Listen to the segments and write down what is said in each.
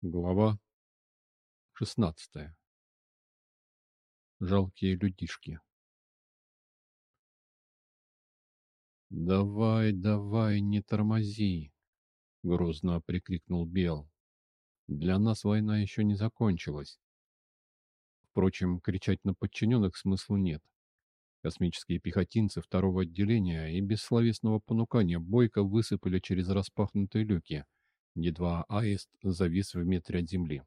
Глава 16. Жалкие людишки. «Давай, давай, не тормози!» — грозно прикрикнул Бел. «Для нас война еще не закончилась». Впрочем, кричать на подчиненных смысла нет. Космические пехотинцы второго отделения и без словесного понукания бойко высыпали через распахнутые люки — едва аист завис в метре от земли.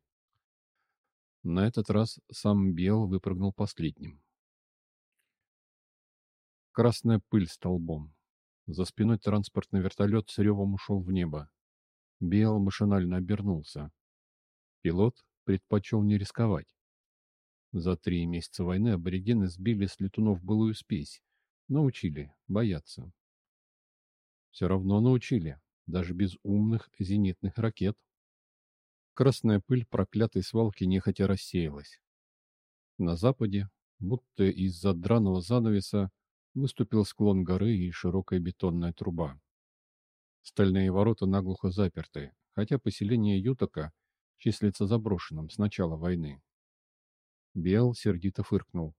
На этот раз сам Бел выпрыгнул последним. Красная пыль столбом. За спиной транспортный вертолет с ревом ушел в небо. Бел машинально обернулся. Пилот предпочел не рисковать. За три месяца войны аборигены сбили с летунов былую спесь. Научили бояться. Все равно научили даже без умных зенитных ракет. Красная пыль проклятой свалки нехотя рассеялась. На западе, будто из-за драного занавеса, выступил склон горы и широкая бетонная труба. Стальные ворота наглухо заперты, хотя поселение Ютака числится заброшенным с начала войны. Бел сердито фыркнул.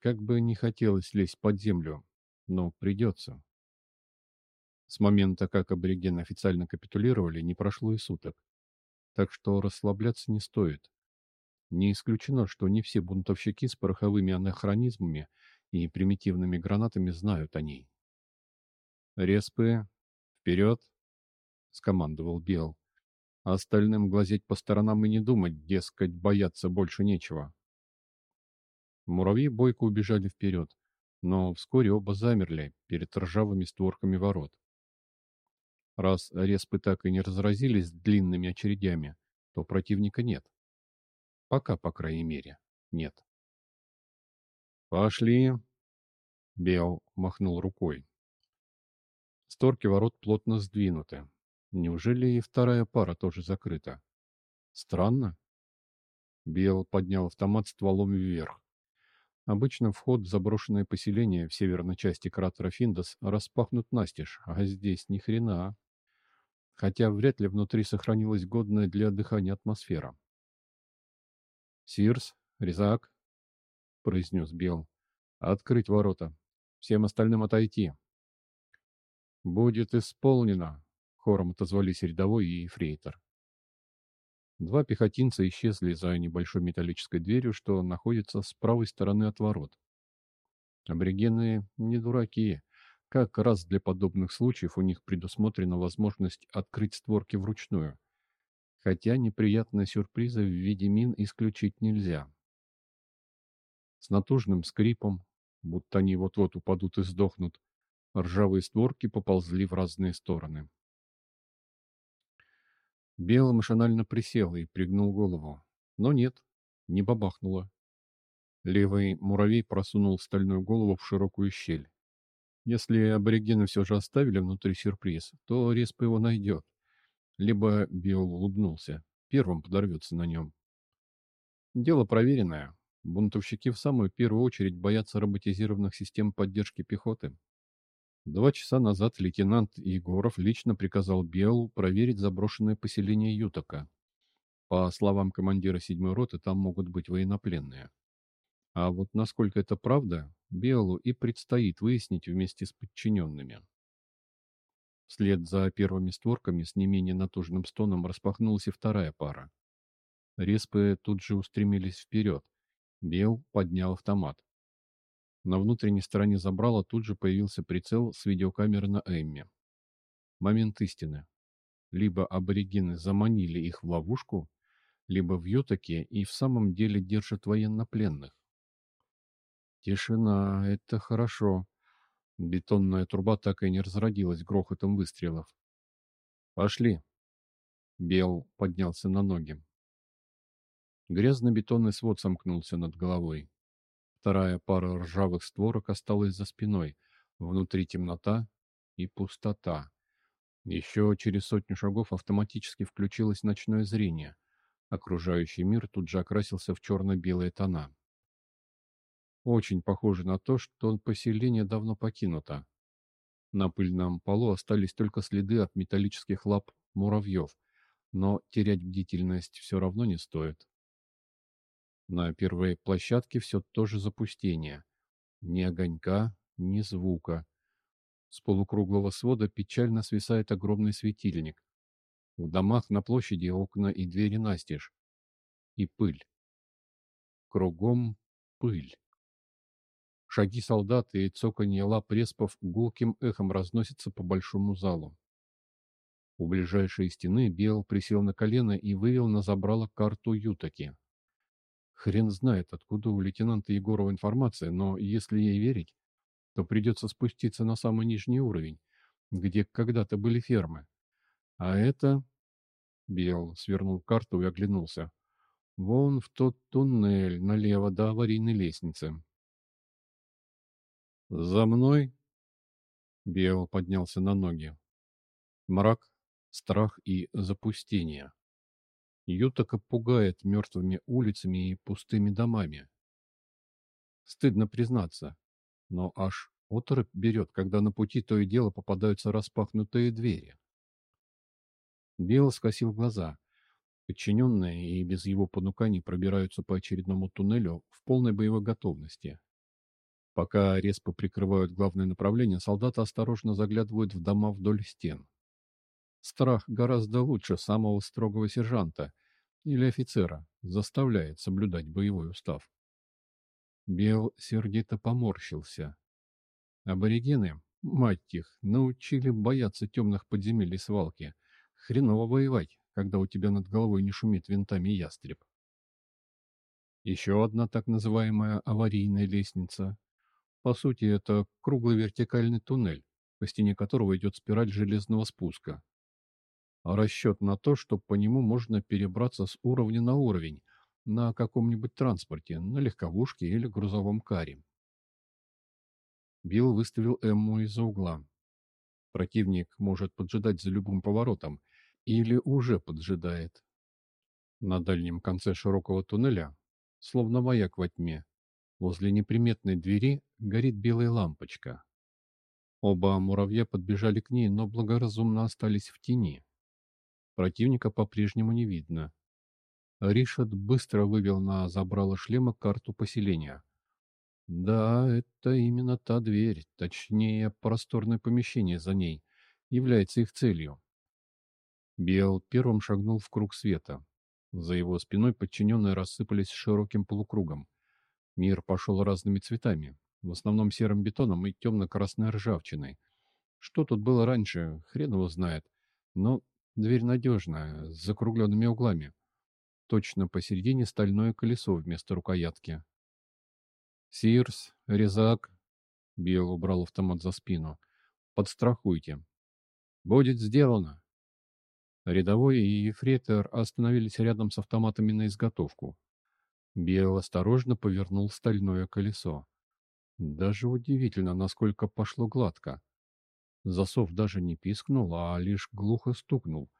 Как бы не хотелось лезть под землю, но придется. С момента, как аборигены официально капитулировали, не прошло и суток. Так что расслабляться не стоит. Не исключено, что не все бунтовщики с пороховыми анахронизмами и примитивными гранатами знают о ней. «Респы, вперед!» — скомандовал Бел. А остальным глазеть по сторонам и не думать, дескать, бояться больше нечего. Муравьи бойко убежали вперед, но вскоре оба замерли перед ржавыми створками ворот. Раз респы так и не разразились длинными очередями, то противника нет. Пока, по крайней мере, нет. «Пошли!» — Бео махнул рукой. Створки ворот плотно сдвинуты. Неужели и вторая пара тоже закрыта? Странно. Бел поднял автомат стволом вверх. Обычно вход в заброшенное поселение в северной части кратера Финдос распахнут настежь, а здесь ни хрена хотя вряд ли внутри сохранилась годная для дыхания атмосфера. «Сирс, Резак», — произнес Бел, — «открыть ворота. Всем остальным отойти». «Будет исполнено», — хором отозвались рядовой и фрейтор. Два пехотинца исчезли за небольшой металлической дверью, что находится с правой стороны от ворот. Аборигены не дураки, как раз для подобных случаев у них предусмотрена возможность открыть створки вручную. Хотя неприятные сюрпризы в виде мин исключить нельзя. С натужным скрипом, будто они вот-вот упадут и сдохнут, ржавые створки поползли в разные стороны. Белый машинально присел и пригнул голову. Но нет, не бабахнуло. Левый муравей просунул стальную голову в широкую щель. Если аборигены все же оставили внутри сюрприз, то Респа его найдет. Либо Биол улыбнулся, первым подорвется на нем. Дело проверенное. Бунтовщики в самую первую очередь боятся роботизированных систем поддержки пехоты. Два часа назад лейтенант Егоров лично приказал Биолу проверить заброшенное поселение Ютака. По словам командира седьмой роты, там могут быть военнопленные. А вот насколько это правда, Беллу и предстоит выяснить вместе с подчиненными. Вслед за первыми створками с не менее натужным стоном распахнулась и вторая пара. Респы тут же устремились вперед. Бел поднял автомат. На внутренней стороне забрала тут же появился прицел с видеокамеры на Эмме. Момент истины. Либо аборигены заманили их в ловушку, либо в Ютаке и в самом деле держат военнопленных. Тишина, это хорошо. Бетонная труба так и не разродилась грохотом выстрелов. Пошли. Бел поднялся на ноги. Грязно-бетонный свод сомкнулся над головой. Вторая пара ржавых створок осталась за спиной. Внутри темнота и пустота. Еще через сотню шагов автоматически включилось ночное зрение. Окружающий мир тут же окрасился в черно-белые тона. Очень похоже на то, что поселение давно покинуто. На пыльном полу остались только следы от металлических лап муравьев, но терять бдительность все равно не стоит. На первой площадке все то же запустение. Ни огонька, ни звука. С полукруглого свода печально свисает огромный светильник. В домах на площади окна и двери настежь. И пыль. Кругом пыль. Шаги солдат и цоканье лап респов гулким эхом разносятся по большому залу. У ближайшей стены Бел присел на колено и вывел на забрало карту Ютаки. Хрен знает, откуда у лейтенанта Егорова информация, но если ей верить, то придется спуститься на самый нижний уровень, где когда-то были фермы. А это... Бел свернул карту и оглянулся. Вон в тот туннель налево до аварийной лестницы. «За мной!» Бел поднялся на ноги. Мрак, страх и запустение. Ютака пугает мертвыми улицами и пустыми домами. Стыдно признаться, но аж оторопь берет, когда на пути то и дело попадаются распахнутые двери. Бел скосил глаза. Подчиненные и без его понуканий пробираются по очередному туннелю в полной боевой готовности. Пока респо прикрывают главное направление, солдаты осторожно заглядывают в дома вдоль стен. Страх гораздо лучше самого строгого сержанта или офицера, заставляет соблюдать боевой устав. Бел сердито поморщился. Аборигены, мать их, научили бояться темных подземель и свалки. Хреново воевать, когда у тебя над головой не шумит винтами ястреб. Еще одна так называемая аварийная лестница. По сути, это круглый вертикальный туннель, по стене которого идет спираль железного спуска, расчет на то, что по нему можно перебраться с уровня на уровень на каком-нибудь транспорте, на легковушке или грузовом каре. Билл выставил Эмму из-за угла. Противник может поджидать за любым поворотом или уже поджидает. На дальнем конце широкого туннеля, словно маяк во тьме, возле неприметной двери горит белая лампочка. Оба муравья подбежали к ней, но благоразумно остались в тени. Противника по-прежнему не видно. Ришат быстро вывел на забрало шлема карту поселения. Да, это именно та дверь, точнее, просторное помещение за ней, является их целью. Бел первым шагнул в круг света. За его спиной подчиненные рассыпались широким полукругом. Мир пошел разными цветами, в основном серым бетоном и темно-красной ржавчиной. Что тут было раньше, хрен его знает. Но Дверь надежная, с закругленными углами. Точно посередине стальное колесо вместо рукоятки. «Сирс, резак!» Билл убрал автомат за спину. «Подстрахуйте!» «Будет сделано!» Рядовой и ефрейтор остановились рядом с автоматами на изготовку. Билл осторожно повернул стальное колесо. Даже удивительно, насколько пошло гладко. Засов даже не пискнул, а лишь глухо стукнул.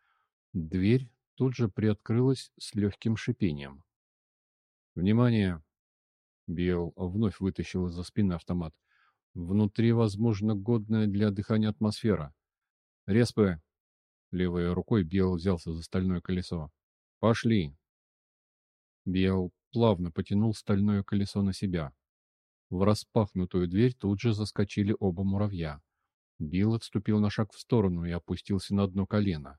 Дверь тут же приоткрылась с легким шипением. «Внимание!» Биэл вновь вытащил из-за спины автомат. «Внутри, возможно, годная для дыхания атмосфера. Респы!» Левой рукой Биэл взялся за стальное колесо. «Пошли!» Биэл плавно потянул стальное колесо на себя. В распахнутую дверь тут же заскочили оба муравья. Билл отступил на шаг в сторону и опустился на одно колено.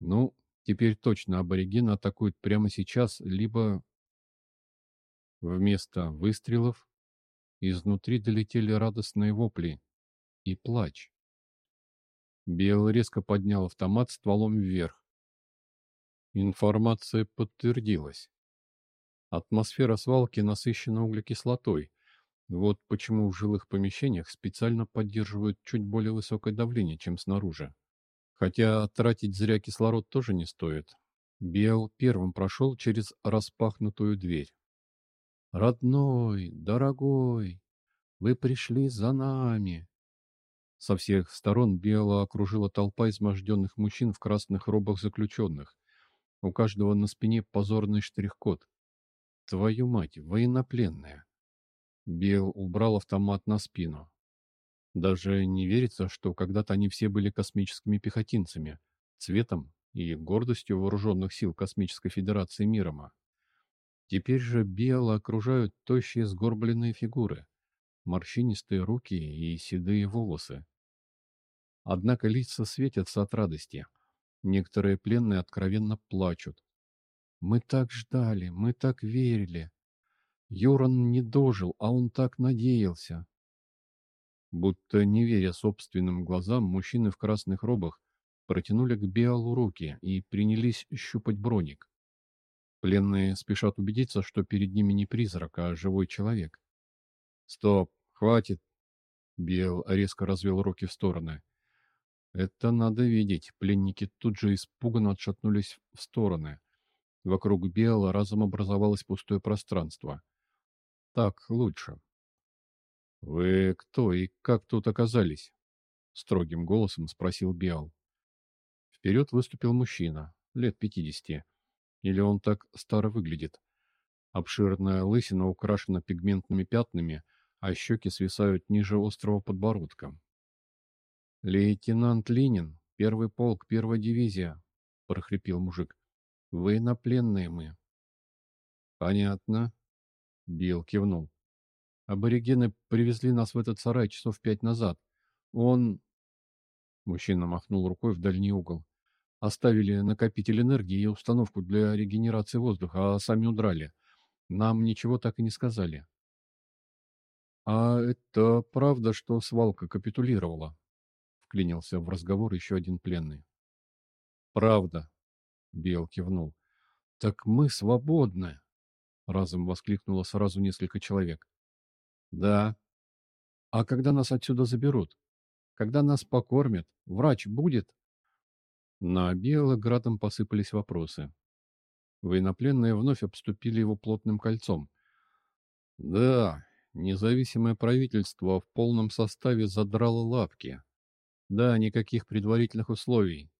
Ну, теперь точно аборигены атакуют прямо сейчас, либо... Вместо выстрелов изнутри долетели радостные вопли и плач. Билл резко поднял автомат стволом вверх. Информация подтвердилась. Атмосфера свалки насыщена углекислотой, вот почему в жилых помещениях специально поддерживают чуть более высокое давление, чем снаружи. Хотя тратить зря кислород тоже не стоит. Биэл первым прошел через распахнутую дверь. «Родной, дорогой, вы пришли за нами!» Со всех сторон Биэла окружила толпа изможденных мужчин в красных робах заключенных. У каждого на спине позорный штрих-код. «Твою мать, военнопленная!» Билл убрал автомат на спину. Даже не верится, что когда-то они все были космическими пехотинцами, цветом и гордостью вооруженных сил Космической Федерации Мирома. Теперь же Биала окружают тощие сгорбленные фигуры, морщинистые руки и седые волосы. Однако лица светятся от радости. Некоторые пленные откровенно плачут. «Мы так ждали, мы так верили. Юран не дожил, а он так надеялся». Будто не веря собственным глазам, мужчины в красных робах протянули к Биалу руки и принялись щупать броник. Пленные спешат убедиться, что перед ними не призрак, а живой человек. «Стоп! Хватит!» Биал резко развел руки в стороны. «Это надо видеть!» Пленники тут же испуганно отшатнулись в стороны. Вокруг Биала разом образовалось пустое пространство. «Так лучше!» «Вы кто и как тут оказались?» Строгим голосом спросил Биал. Вперед выступил мужчина, лет пятидесяти. Или он так старо выглядит? Обширная лысина украшена пигментными пятнами, а щеки свисают ниже острого подбородка. «Лейтенант Ленин, первый полк, первая дивизия», — прохрипел мужик. «Военнопленные мы». «Понятно», — Билл кивнул. «Аборигены привезли нас в этот сарай часов пять назад. Он...» Мужчина махнул рукой в дальний угол. Оставили накопитель энергии и установку для регенерации воздуха, а сами удрали. Нам ничего так и не сказали. «А это правда, что свалка капитулировала?» — вклинился в разговор еще один пленный. «Правда», — Бел кивнул. «Так мы свободны!» — разом воскликнуло сразу несколько человек. «Да. А когда нас отсюда заберут? Когда нас покормят? Врач будет?» На Биэла градом посыпались вопросы. Военнопленные вновь обступили его плотным кольцом. Да, независимое правительство в полном составе задрало лапки. Да, никаких предварительных условий.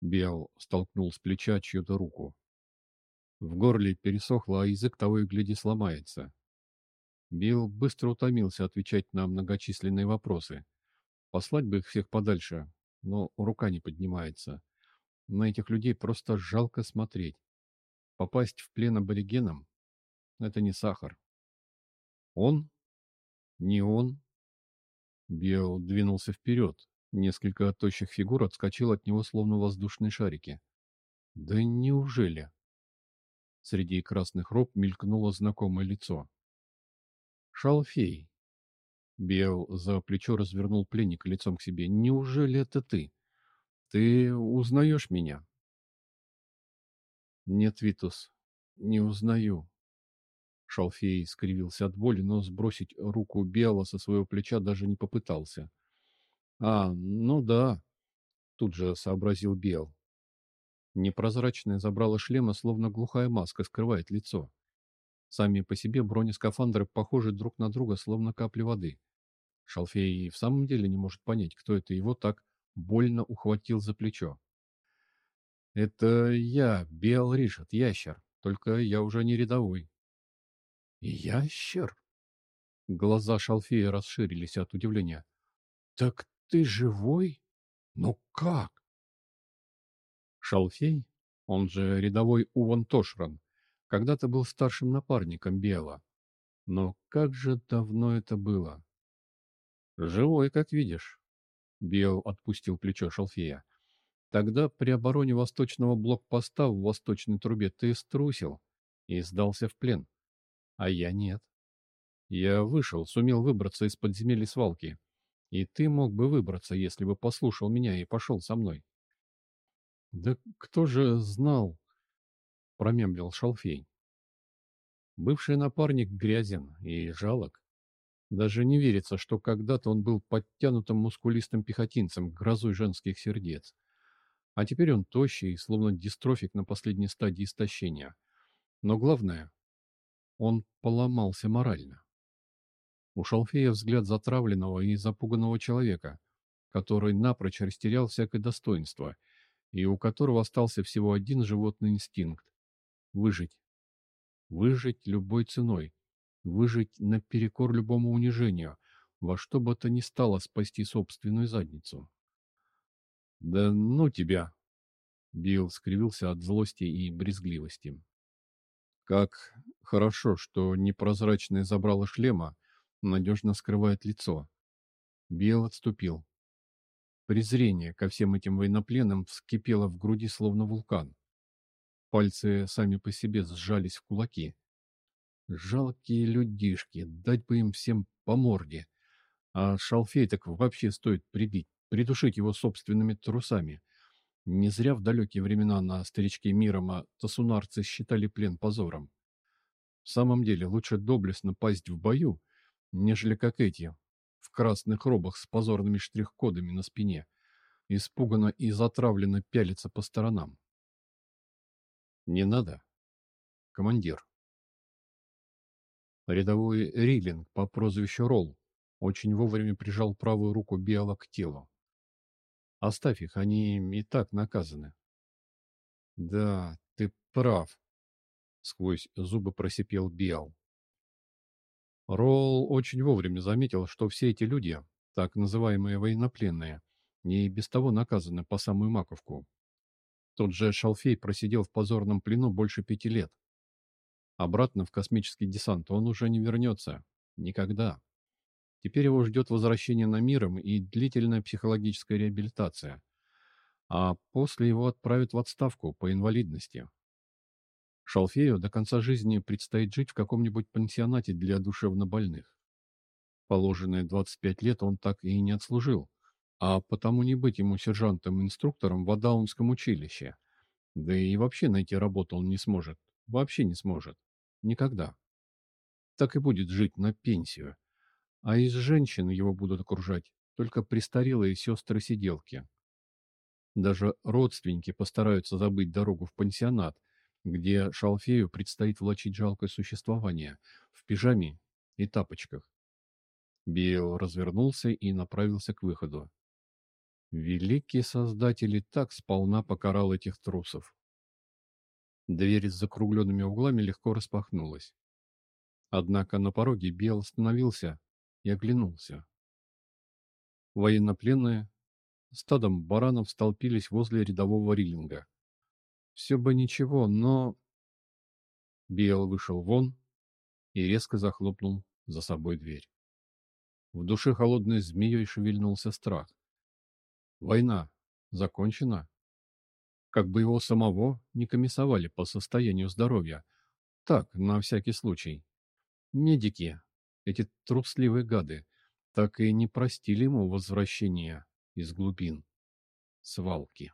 Биал столкнул с плеча чью-то руку. В горле пересохло, а язык того и гляди сломается. Билл быстро утомился отвечать на многочисленные вопросы. Послать бы их всех подальше, но рука не поднимается. На этих людей просто жалко смотреть. Попасть в плен аборигенам — это не сахар. Он? Не он? Био двинулся вперед. Несколько тощих фигур отскочил от него, словно воздушные шарики. Да неужели? Среди красных роб мелькнуло знакомое лицо. Шалфей. Био за плечо развернул пленника лицом к себе. Неужели это ты? Ты узнаешь меня? Нет, Витус, не узнаю. Шалфей скривился от боли, но сбросить руку Бела со своего плеча даже не попытался. А, ну да, тут же сообразил Бел. Непрозрачное забрало шлема, словно глухая маска, скрывает лицо. Сами по себе бронескафандры похожи друг на друга, словно капли воды. Шалфей и в самом деле не может понять, кто это его так больно ухватил за плечо. «Это я, Бел Ришет, ящер, только я уже не рядовой». «Ящер?» Глаза Шалфея расширились от удивления. «Так ты живой? Но как?» Шалфей, он же рядовой Уван Тошран, когда-то был старшим напарником Бела. Но как же давно это было? «Живой, как видишь», Био отпустил плечо Шалфея. Тогда при обороне восточного блокпоста в восточной трубе ты струсил и сдался в плен. А я нет. Я вышел, сумел выбраться из подземелья свалки. И ты мог бы выбраться, если бы послушал меня и пошел со мной. Да кто же знал, промемлил Шалфей. Бывший напарник грязен и жалок. Даже не верится, что когда-то он был подтянутым мускулистым пехотинцем, грозой женских сердец. А теперь он тощий, словно дистрофик на последней стадии истощения. Но главное, он поломался морально. У Шалфея взгляд затравленного и запуганного человека, который напрочь растерял всякое достоинство, и у которого остался всего один животный инстинкт — выжить. Выжить любой ценой, выжить наперекор любому унижению, во что бы то ни стало спасти собственную задницу. «Да ну тебя!» Билл скривился от злости и брезгливости. Как хорошо, что непрозрачное забрало шлема надежно скрывает лицо. Билл отступил. Презрение ко всем этим военнопленным вскипело в груди, словно вулкан. Пальцы сами по себе сжались в кулаки. Жалкие людишки, дать бы им всем по морде. А шалфей так вообще стоит прибить, придушить его собственными трусами. Не зря в далекие времена на старичке Мирома тасунарцы считали плен позором. В самом деле, лучше доблестно пасть в бою, нежели как эти, в красных робах с позорными штрих-кодами на спине, испуганно и затравленно пялится по сторонам. Не надо, командир. Рядовой Риллинг по прозвищу Ролл очень вовремя прижал правую руку Биала к телу. Оставь их, они и так наказаны. Да, ты прав, сквозь зубы просипел Биал. Ролл очень вовремя заметил, что все эти люди, так называемые военнопленные, не без того наказаны по самую маковку. Тот же Шалфей просидел в позорном плену больше пяти лет. Обратно в космический десант он уже не вернется. Никогда. Теперь его ждет возвращение на миром и длительная психологическая реабилитация. А после его отправят в отставку по инвалидности. Шалфею до конца жизни предстоит жить в каком-нибудь пансионате для душевнобольных. Положенные 25 лет он так и не отслужил, а потому не быть ему сержантом-инструктором в Адаунском училище. Да и вообще найти работу он не сможет. Вообще не сможет. Никогда. Так и будет жить на пенсию. А из женщин его будут окружать только престарелые сестры-сиделки. Даже родственники постараются забыть дорогу в пансионат, где Шалфею предстоит влачить жалкое существование в пижаме и тапочках. Биэл развернулся и направился к выходу. Великий Создатель и так сполна покарал этих трусов. Дверь с закругленными углами легко распахнулась. Однако на пороге Биэл остановился и оглянулся. Военнопленные стадом баранов столпились возле рядового риллинга. Все бы ничего, но... Биэл вышел вон и резко захлопнул за собой дверь. В душе холодной змеей шевельнулся страх. Война закончена? Как бы его самого не комиссовали по состоянию здоровья. Так, на всякий случай. Медики, эти трусливые гады, так и не простили ему возвращения из глубин свалки.